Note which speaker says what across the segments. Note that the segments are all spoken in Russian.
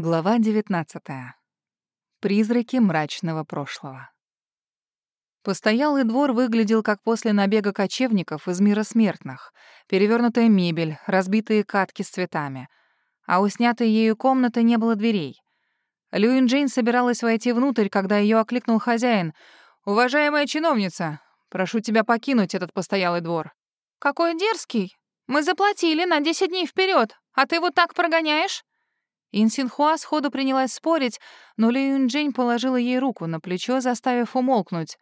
Speaker 1: Глава 19. Призраки мрачного прошлого. Постоялый двор выглядел как после набега кочевников из мира смертных. Перевернутая мебель, разбитые катки с цветами. А у снятой ею комнаты не было дверей. Люин Джейн собиралась войти внутрь, когда ее окликнул хозяин. «Уважаемая чиновница, прошу тебя покинуть этот постоялый двор».
Speaker 2: «Какой дерзкий! Мы заплатили на 10 дней вперед, а ты вот так прогоняешь?»
Speaker 1: Инсинхуа сходу принялась спорить, но Ли Юнджень положила ей руку на плечо, заставив умолкнуть.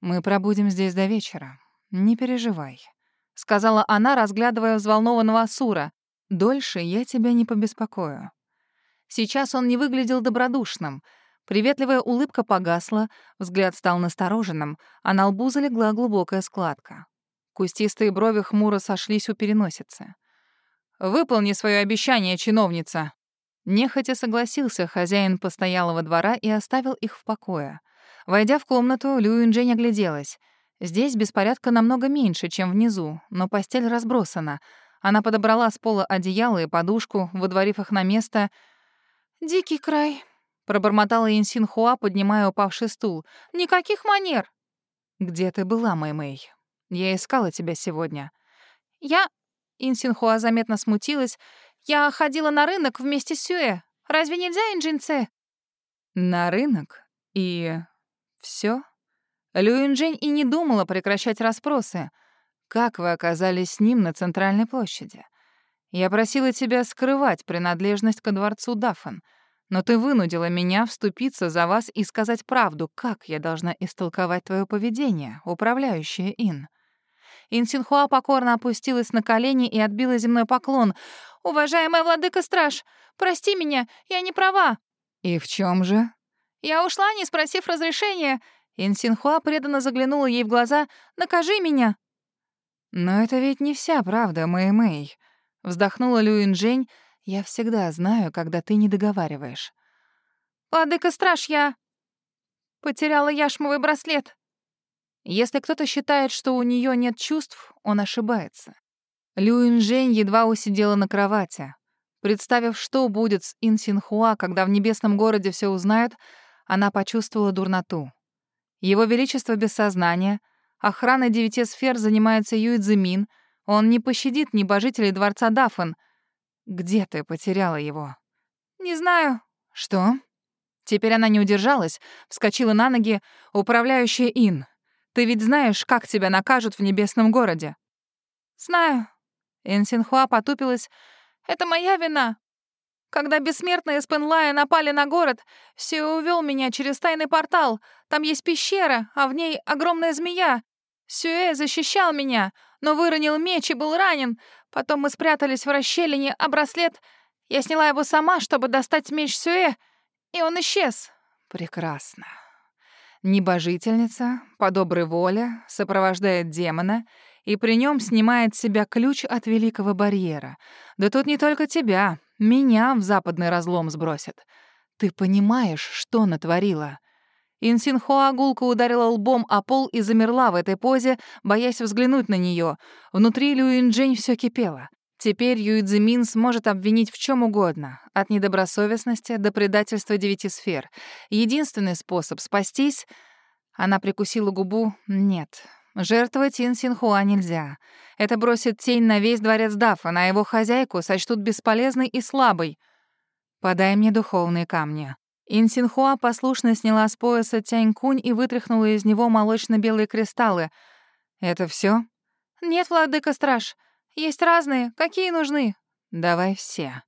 Speaker 1: «Мы пробудем здесь до вечера. Не переживай», — сказала она, разглядывая взволнованного Асура. «Дольше я тебя не побеспокою». Сейчас он не выглядел добродушным. Приветливая улыбка погасла, взгляд стал настороженным, а на лбу залегла глубокая складка. Кустистые брови хмуро сошлись у переносицы. «Выполни свое обещание, чиновница!» Нехотя согласился хозяин постоялого двора и оставил их в покое. Войдя в комнату, Лю Юнджень огляделась. Здесь беспорядка намного меньше, чем внизу, но постель разбросана. Она подобрала с пола одеяло и подушку, выдворив их на место.
Speaker 2: «Дикий край», —
Speaker 1: пробормотала Инсин Хуа, поднимая упавший стул.
Speaker 2: «Никаких манер».
Speaker 1: «Где ты была, Мэй-Мэй? Я искала тебя сегодня».
Speaker 2: «Я...» — Инсин Хуа заметно смутилась. Я ходила на рынок вместе с Сюэ. Разве нельзя, Инджинце?»
Speaker 1: «На рынок? И... все? Лю Инжень и не думала прекращать расспросы. «Как вы оказались с ним на центральной площади? Я просила тебя скрывать принадлежность ко дворцу Даффан, но ты вынудила меня вступиться за вас и сказать правду, как я должна истолковать твое поведение, управляющая Ин».
Speaker 2: Инсинхуа покорно опустилась на колени и отбила земной поклон. «Уважаемая владыка-страж, прости меня, я не права».
Speaker 1: «И в чем же?»
Speaker 2: «Я ушла, не спросив разрешения». Инсинхуа преданно заглянула ей в глаза. «Накажи меня».
Speaker 1: «Но это ведь не вся правда, Мэй-Мэй», — вздохнула Люин-Жень. «Я всегда знаю, когда ты не договариваешь».
Speaker 2: «Владыка-страж, я...» «Потеряла яшмовый браслет».
Speaker 1: Если кто-то считает, что у нее нет чувств, он ошибается. Люинжень едва усидела на кровати. Представив, что будет с Инсинхуа, когда в небесном городе все узнают, она почувствовала дурноту. Его Величество без сознания, охраной девяти сфер занимается Юидзимин, он не пощадит небожителей дворца Дафан. Где ты потеряла его?
Speaker 2: Не знаю.
Speaker 1: Что? Теперь она не удержалась, вскочила на ноги, управляющая Ин. Ты ведь знаешь, как тебя накажут в небесном городе?
Speaker 2: Знаю. Энсинхуа потупилась. «Это моя вина. Когда бессмертные из Пенлая напали на город, все увел меня через тайный портал. Там есть пещера, а в ней огромная змея. Сюэ защищал меня, но выронил меч и был ранен. Потом мы спрятались в расщелине, а браслет... Я сняла его сама, чтобы достать меч Сюэ, и он исчез».
Speaker 1: «Прекрасно. Небожительница, по доброй воле, сопровождает демона — и при нем снимает с себя ключ от великого барьера. Да тут не только тебя, меня в западный разлом сбросят. Ты понимаешь, что натворила?» Инсинхуа гулко ударила лбом о пол и замерла в этой позе, боясь взглянуть на нее. Внутри Люинджень все кипело. Теперь Юидзимин сможет обвинить в чем угодно, от недобросовестности до предательства девяти сфер. Единственный способ спастись... Она прикусила губу. Нет, Жертвовать Ин Синхуа нельзя. Это бросит тень на весь дворец Дафа, на его хозяйку сочтут бесполезной и слабой. «Подай мне духовные камни». Ин Синхуа послушно сняла с пояса Тянь-Кунь и вытряхнула из него молочно-белые кристаллы. «Это все?
Speaker 2: «Нет, владыка-страж. Есть разные. Какие нужны?»
Speaker 1: «Давай все».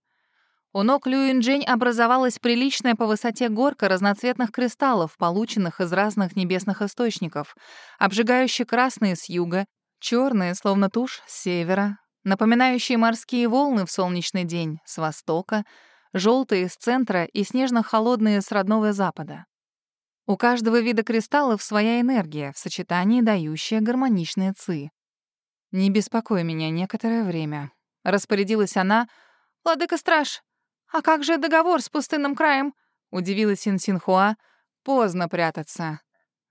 Speaker 1: У ног Люинджень образовалась приличная по высоте горка разноцветных кристаллов, полученных из разных небесных источников. Обжигающие красные с юга, черные, словно тушь, с севера, напоминающие морские волны в солнечный день с востока, желтые с центра и снежно-холодные с родного запада. У каждого вида кристаллов своя энергия, в сочетании дающая гармоничные ци. «Не беспокой меня некоторое время», — распорядилась она.
Speaker 2: «Владыка-страж, «А как же договор с пустынным краем?»
Speaker 1: — удивилась Инсинхуа. «Поздно прятаться.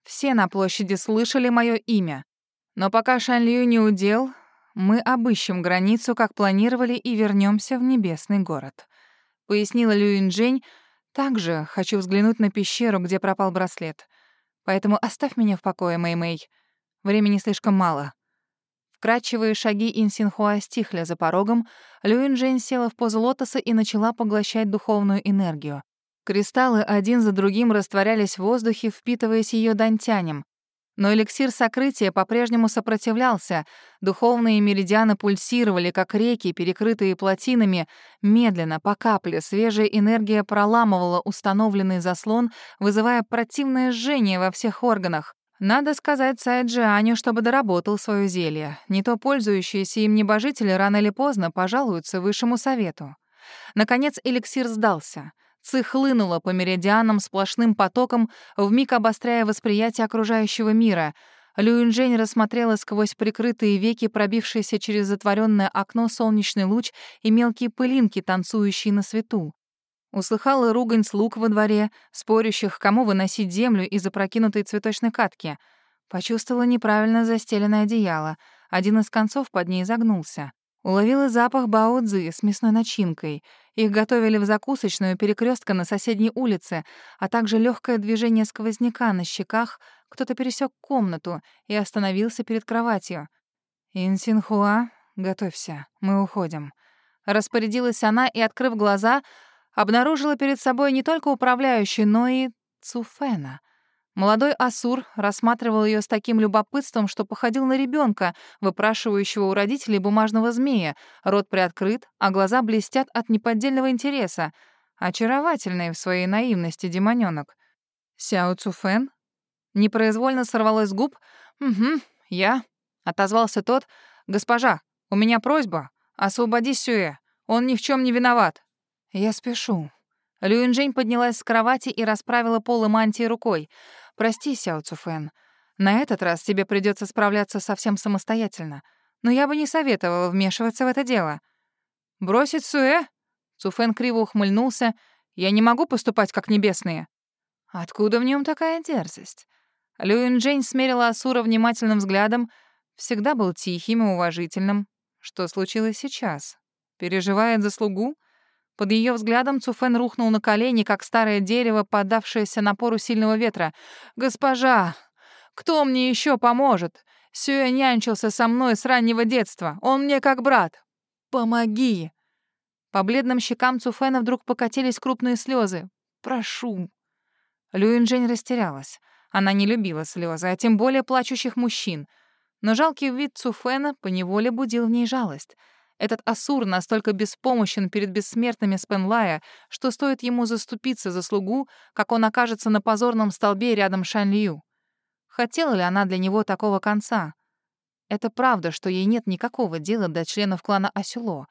Speaker 1: Все на площади слышали мое имя. Но пока Шанлю не удел, мы обыщем границу, как планировали, и вернемся в небесный город. пояснила Люинджень. «Также хочу взглянуть на пещеру, где пропал браслет. Поэтому оставь меня в покое, Мэй-Мэй. Времени слишком мало». Вкрадчивые шаги Инсинхуа стихли за порогом, Люинджень села в позу лотоса и начала поглощать духовную энергию. Кристаллы один за другим растворялись в воздухе, впитываясь ее дантянем. Но эликсир сокрытия по-прежнему сопротивлялся. Духовные меридианы пульсировали, как реки, перекрытые плотинами. Медленно, по капле, свежая энергия проламывала установленный заслон, вызывая противное жжение во всех органах. Надо сказать Сайджианю, чтобы доработал свое зелье. Не то пользующиеся им небожители рано или поздно пожалуются высшему совету. Наконец эликсир сдался — Ци хлынула по меридианам сплошным потоком, вмиг обостряя восприятие окружающего мира. Люинжень рассмотрела сквозь прикрытые веки пробившиеся через затворенное окно солнечный луч и мелкие пылинки, танцующие на свету. Услыхала ругань слуг во дворе, спорящих, кому выносить землю из опрокинутой цветочной катки. Почувствовала неправильно застеленное одеяло. Один из концов под ней загнулся. Уловила запах бао-дзы с мясной начинкой. Их готовили в закусочную перекрестка на соседней улице, а также легкое движение сквозняка на щеках. Кто-то пересек комнату и остановился перед кроватью. «Инсинхуа, готовься, мы уходим». Распорядилась она и, открыв глаза, обнаружила перед собой не только управляющую, но и Цуфена — Молодой Асур рассматривал ее с таким любопытством, что походил на ребенка, выпрашивающего у родителей бумажного змея. Рот приоткрыт, а глаза блестят от неподдельного интереса. Очаровательный в своей наивности демонёнок. Сяо Цуфэн? Непроизвольно сорвалось с губ. «Угу, я», — отозвался тот. «Госпожа, у меня просьба. Освободи Сюэ. Он ни в чем не виноват». «Я спешу». Люинжень поднялась с кровати и расправила полы мантии рукой. Прости, Сяо Цуфэн. На этот раз тебе придется справляться совсем самостоятельно. Но я бы не советовала вмешиваться в это дело. Бросить Суэ? Цуфэн криво ухмыльнулся. Я не могу поступать как небесные. Откуда в нем такая дерзость? Люин Джейн смерила Асура внимательным взглядом. Всегда был тихим и уважительным. Что случилось сейчас? Переживает за слугу? Под ее взглядом Цуфен рухнул на колени, как старое дерево, поддавшееся напору сильного ветра. «Госпожа, кто мне еще поможет? Сюэ нянчился со мной с раннего детства. Он мне как брат. Помоги!» По бледным щекам Цуфена вдруг покатились крупные слезы. «Прошу». Люинжень растерялась. Она не любила слезы, а тем более плачущих мужчин. Но жалкий вид Цуфена поневоле будил в ней жалость — этот Асур настолько беспомощен перед бессмертными Спенлая, что стоит ему заступиться за слугу, как он окажется на позорном столбе рядом с Шанлью. Хотела ли она для него такого конца? Это правда, что ей нет никакого дела до членов клана Асюло.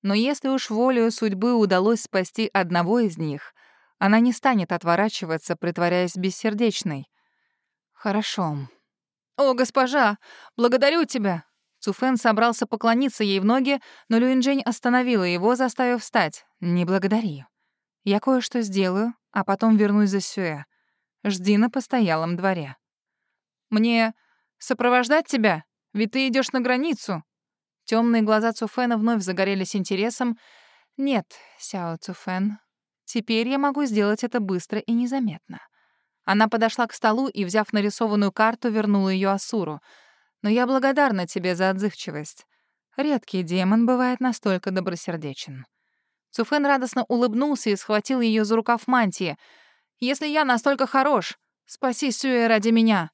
Speaker 1: Но если уж волею судьбы удалось спасти одного из них, она не станет отворачиваться, притворяясь бессердечной. «Хорошо». «О, госпожа, благодарю тебя!» Цуфен собрался поклониться ей в ноги, но Люинджень остановила его, заставив встать. «Не благодари. Я кое-что сделаю, а потом вернусь за Сюэ. Жди на постоялом дворе». «Мне сопровождать тебя? Ведь ты идешь на границу». Темные глаза Цуфена вновь загорелись интересом. «Нет, Сяо Цуфен, теперь я могу сделать это быстро и незаметно». Она подошла к столу и, взяв нарисованную карту, вернула ее Асуру — но я благодарна тебе за отзывчивость. Редкий демон бывает настолько добросердечен». Цуфен радостно улыбнулся и схватил ее за рукав мантии. «Если я настолько хорош, спаси Сюэ ради меня».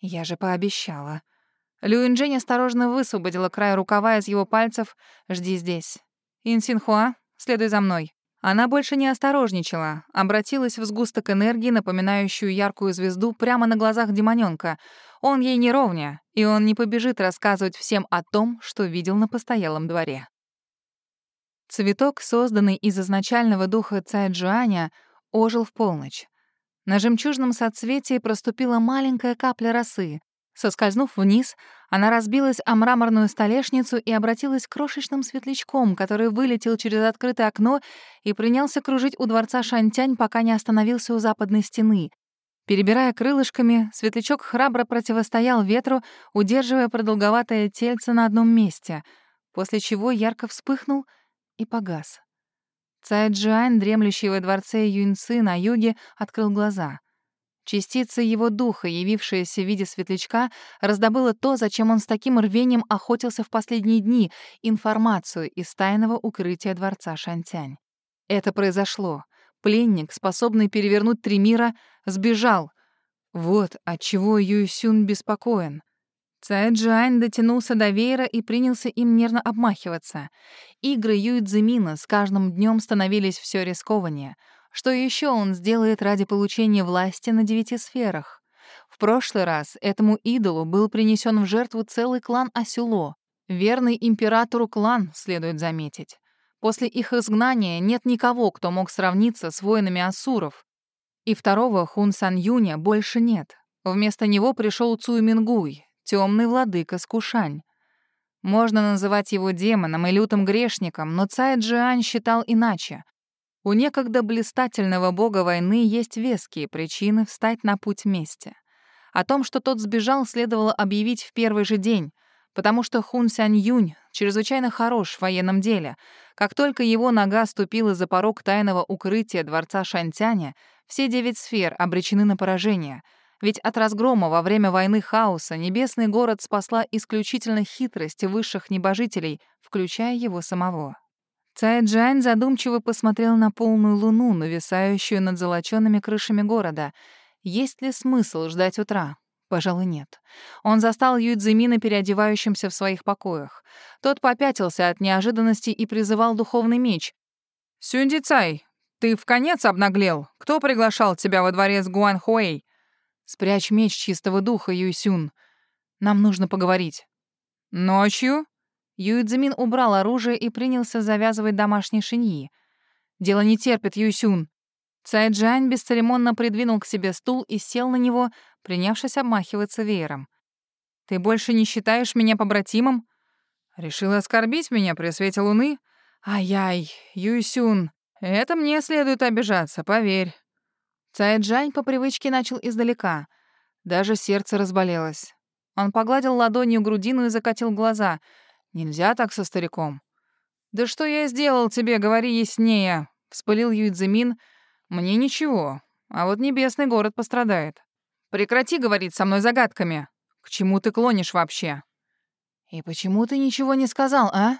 Speaker 1: «Я же пообещала». Люинджень осторожно высвободила край рукава из его пальцев. «Жди здесь». «Инсинхуа, следуй за мной». Она больше не осторожничала, обратилась в сгусток энергии, напоминающую яркую звезду, прямо на глазах демонёнка. Он ей не ровня, и он не побежит рассказывать всем о том, что видел на постоялом дворе. Цветок, созданный из изначального духа Цайджуаня, ожил в полночь. На жемчужном соцветии проступила маленькая капля росы. Соскользнув вниз, она разбилась о мраморную столешницу и обратилась крошечным светлячком, который вылетел через открытое окно и принялся кружить у дворца Шантянь, пока не остановился у западной стены. Перебирая крылышками, светлячок храбро противостоял ветру, удерживая продолговатое тельце на одном месте, после чего ярко вспыхнул и погас. Цай Джиань, дремлющий во дворце Юньцы на юге, открыл глаза. Частица его духа, явившаяся в виде светлячка, раздобыла то, зачем он с таким рвением охотился в последние дни — информацию из тайного укрытия дворца Шантянь. Это произошло. Пленник, способный перевернуть три мира, сбежал. Вот от чего Юйсюн беспокоен. Цай Джань дотянулся до веера и принялся им нервно обмахиваться. Игры Юйцзимина с каждым днем становились все рискованнее. Что еще он сделает ради получения власти на девяти сферах? В прошлый раз этому идолу был принесен в жертву целый клан Асюло. Верный императору клан, следует заметить. После их изгнания нет никого, кто мог сравниться с воинами асуров. И второго Хун Сан Юня больше нет. Вместо него пришел Цуй Мингуй, темный владыка Скушань. Можно называть его демоном и лютым грешником, но Цай Джиань считал иначе. У некогда блистательного бога войны есть веские причины встать на путь мести. О том, что тот сбежал, следовало объявить в первый же день, потому что Хун Сянь Юнь чрезвычайно хорош в военном деле. Как только его нога ступила за порог тайного укрытия дворца Шантяня, все девять сфер обречены на поражение — ведь от разгрома во время войны хаоса небесный город спасла исключительно хитрость высших небожителей, включая его самого. Цай Джань задумчиво посмотрел на полную луну, нависающую над золочёными крышами города. Есть ли смысл ждать утра? Пожалуй, нет. Он застал Юйцзимина переодевающимся в своих покоях. Тот попятился от неожиданности и призывал духовный меч. «Сюнди Цай, ты в конец обнаглел? Кто приглашал тебя во дворец Гуанхуэй?» Спрячь меч чистого духа, Юйсюн. Нам нужно поговорить. Ночью? Юйцзимин убрал оружие и принялся завязывать домашние шиньи. Дело не терпит, Юйсюн. Цайджань бесцеремонно придвинул к себе стул и сел на него, принявшись обмахиваться веером. «Ты больше не считаешь меня побратимом?» «Решила оскорбить меня при свете луны?» «Ай-яй, Юйсюн, это мне следует обижаться, поверь. Цайджань по привычке начал издалека. Даже сердце разболелось. Он погладил ладонью грудину и закатил глаза. «Нельзя так со стариком». «Да что я сделал тебе, говори яснее», — вспылил Юйцзимин. «Мне ничего, а вот небесный город пострадает. Прекрати говорить со мной загадками. К чему ты клонишь вообще?» «И почему ты ничего не сказал, а?»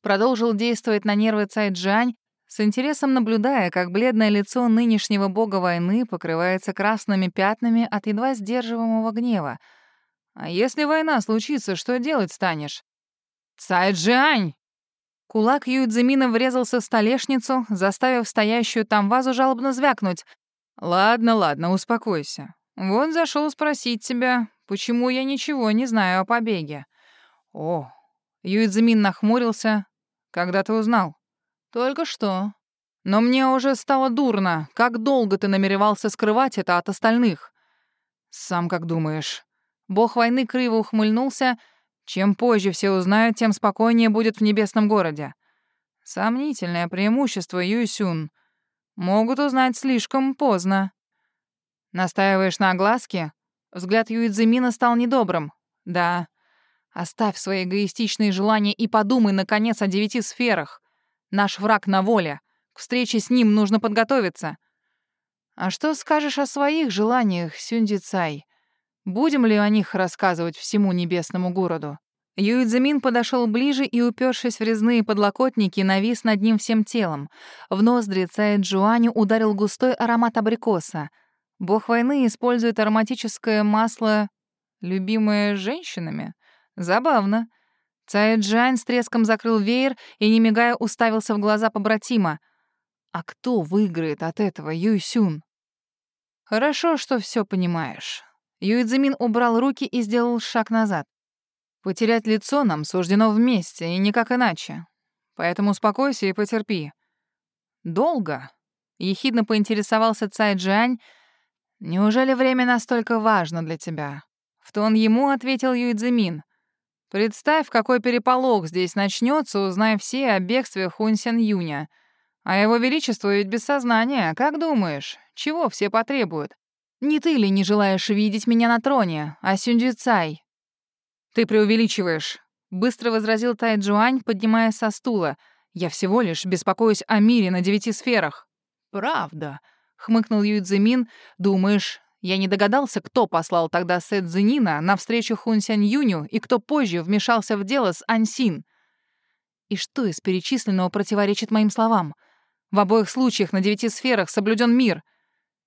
Speaker 1: Продолжил действовать на нервы Цайджань, с интересом наблюдая, как бледное лицо нынешнего бога войны покрывается красными пятнами от едва сдерживаемого гнева. «А если война случится, что делать станешь?» «Цайджиань!» Кулак Юйцзимина врезался в столешницу, заставив стоящую там вазу жалобно звякнуть. «Ладно, ладно, успокойся. Вот зашел спросить тебя, почему я ничего не знаю о побеге». «О!» Юйцзимин нахмурился. «Когда ты узнал?» «Только что. Но мне уже стало дурно. Как долго ты намеревался скрывать это от остальных?» «Сам как думаешь?» Бог войны криво ухмыльнулся. «Чем позже все узнают, тем спокойнее будет в небесном городе». «Сомнительное преимущество, Юйсюн. Могут узнать слишком поздно». «Настаиваешь на огласке?» Взгляд Юидзимина стал недобрым. «Да. Оставь свои эгоистичные желания и подумай, наконец, о девяти сферах. Наш враг на воле. К встрече с ним нужно подготовиться. А что скажешь о своих желаниях, Сюнди Цай? Будем ли о них рассказывать всему небесному городу? Юидзамин подошел ближе и, упершись в резные подлокотники, навис над ним всем телом. В ноздри Цай Джуаню ударил густой аромат абрикоса. Бог войны использует ароматическое масло, любимое женщинами? Забавно. Цай Джань с треском закрыл веер и, не мигая, уставился в глаза побратима. «А кто выиграет от этого, Юй Сюн?» «Хорошо, что все понимаешь». Юйцзимин убрал руки и сделал шаг назад. «Потерять лицо нам суждено вместе, и никак иначе. Поэтому успокойся и потерпи». «Долго?» — ехидно поинтересовался Цай Джань. «Неужели время настолько важно для тебя?» В тон ему ответил Юйцзимин. Представь, какой переполох здесь начнется, узнав все о бегстве Хунсен Юня. А его величество ведь без сознания, как думаешь? Чего все потребуют? Не ты ли не желаешь видеть меня на троне, а Сюнди Цай? Ты преувеличиваешь, быстро возразил Тай Джуань, поднимаясь со стула. Я всего лишь беспокоюсь о мире на девяти сферах». «Правда», — хмыкнул Юйцзимин. «Думаешь, я не догадался, кто послал тогда Сет Цзинина на встречу Хун Сянь Юню и кто позже вмешался в дело с Ансин? И что из перечисленного противоречит моим словам? В обоих случаях на девяти сферах соблюден мир».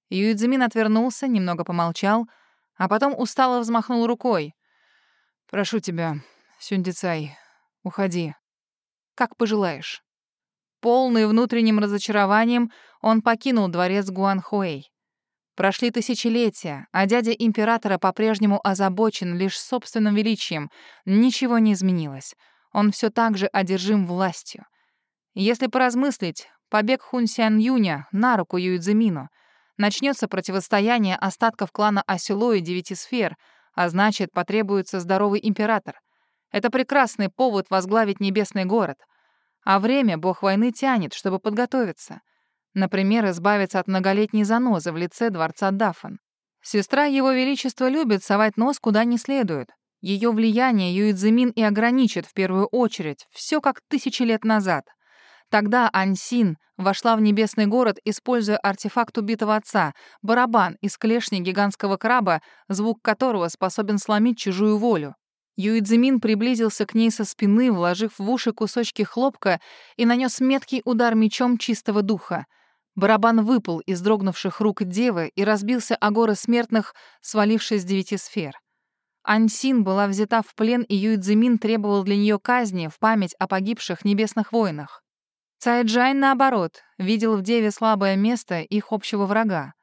Speaker 1: Юйцзимин отвернулся, немного помолчал, а потом устало взмахнул рукой. «Прошу тебя, Сюндицай, уходи. Как пожелаешь». Полный внутренним разочарованием, он покинул дворец Гуанхуэй. Прошли тысячелетия, а дядя императора по-прежнему озабочен лишь собственным величием. Ничего не изменилось. Он все так же одержим властью. Если поразмыслить, побег Хун Сян Юня на руку Юйцзимину. Начнется противостояние остатков клана Осело и Девяти Сфер, а значит, потребуется здоровый император. Это прекрасный повод возглавить небесный город. А время бог войны тянет, чтобы подготовиться. Например, избавиться от многолетней занозы в лице дворца Дафан. Сестра Его Величества любит совать нос куда не следует. Ее влияние Юидзимин и ограничит в первую очередь, все как тысячи лет назад. Тогда Ансин вошла в небесный город, используя артефакт убитого отца, барабан из клешни гигантского краба, звук которого способен сломить чужую волю. Юидзимин приблизился к ней со спины, вложив в уши кусочки хлопка и нанес меткий удар мечом чистого духа. Барабан выпал из дрогнувших рук девы и разбился о горы смертных, свалившись с девяти сфер. Ансин была взята в плен, и Юидзимин требовал для нее казни в память о погибших небесных воинах. Цайджайн, наоборот, видел в деве слабое место их общего врага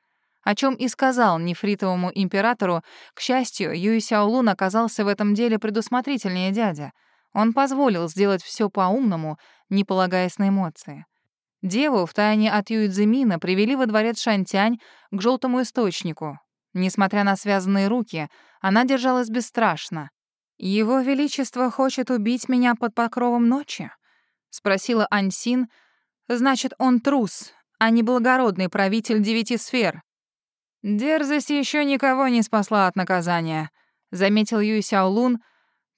Speaker 1: о чем и сказал нефритовому императору. К счастью, Юй Сяолун оказался в этом деле предусмотрительнее дяди. Он позволил сделать все по-умному, не полагаясь на эмоции. Деву втайне от Юй Цзимина привели во дворец Шантянь к желтому источнику. Несмотря на связанные руки, она держалась бесстрашно. «Его Величество хочет убить меня под покровом ночи?» — спросила Ансин. «Значит, он трус, а не благородный правитель девяти сфер. «Дерзость еще никого не спасла от наказания», — заметил Юй Сяолун.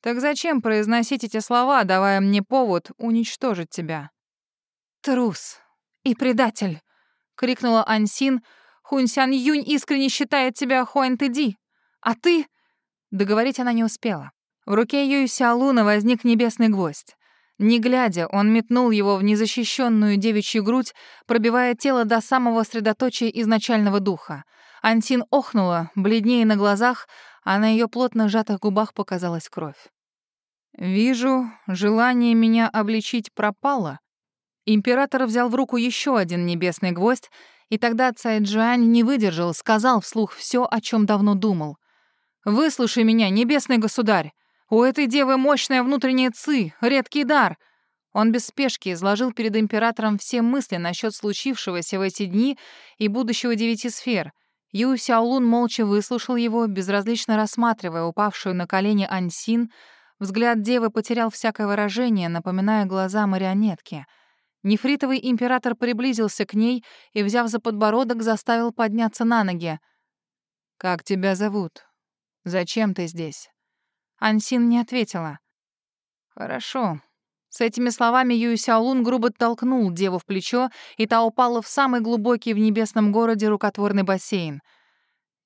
Speaker 1: «Так зачем произносить эти слова, давая мне повод уничтожить тебя?» «Трус и предатель», — крикнула Ансин. «Хунь Сян Юнь искренне считает тебя Хуань Тэди. А ты...» Договорить она не успела. В руке Юй Сяолуна возник небесный гвоздь. Не глядя, он метнул его в незащищенную девичью грудь, пробивая тело до самого средоточия изначального духа. Антин охнула, бледнее на глазах, а на ее плотно сжатых губах показалась кровь. «Вижу, желание меня обличить пропало». Император взял в руку еще один небесный гвоздь, и тогда Цайджуань не выдержал, сказал вслух все, о чем давно думал. «Выслушай меня, небесный государь! У этой девы мощная внутренняя ци, редкий дар!» Он без спешки изложил перед императором все мысли насчет случившегося в эти дни и будущего девяти сфер — Ю Сяолун молча выслушал его, безразлично рассматривая упавшую на колени Ансин. Взгляд девы потерял всякое выражение, напоминая глаза марионетки. Нефритовый император приблизился к ней и, взяв за подбородок, заставил подняться на ноги. «Как тебя зовут? Зачем ты здесь?» Ансин не ответила. «Хорошо». С этими словами Юй Сяолун грубо толкнул деву в плечо, и та упала в самый глубокий в небесном городе рукотворный бассейн.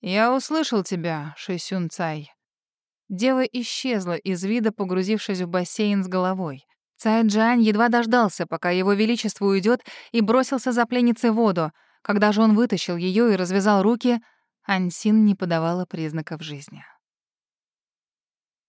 Speaker 1: «Я услышал тебя, Шисюн Цай». Дева исчезла из вида, погрузившись в бассейн с головой. Цай Джань едва дождался, пока его величество уйдет, и бросился за пленницей воду. Когда же он вытащил ее и развязал руки, Ансин не подавала признаков жизни.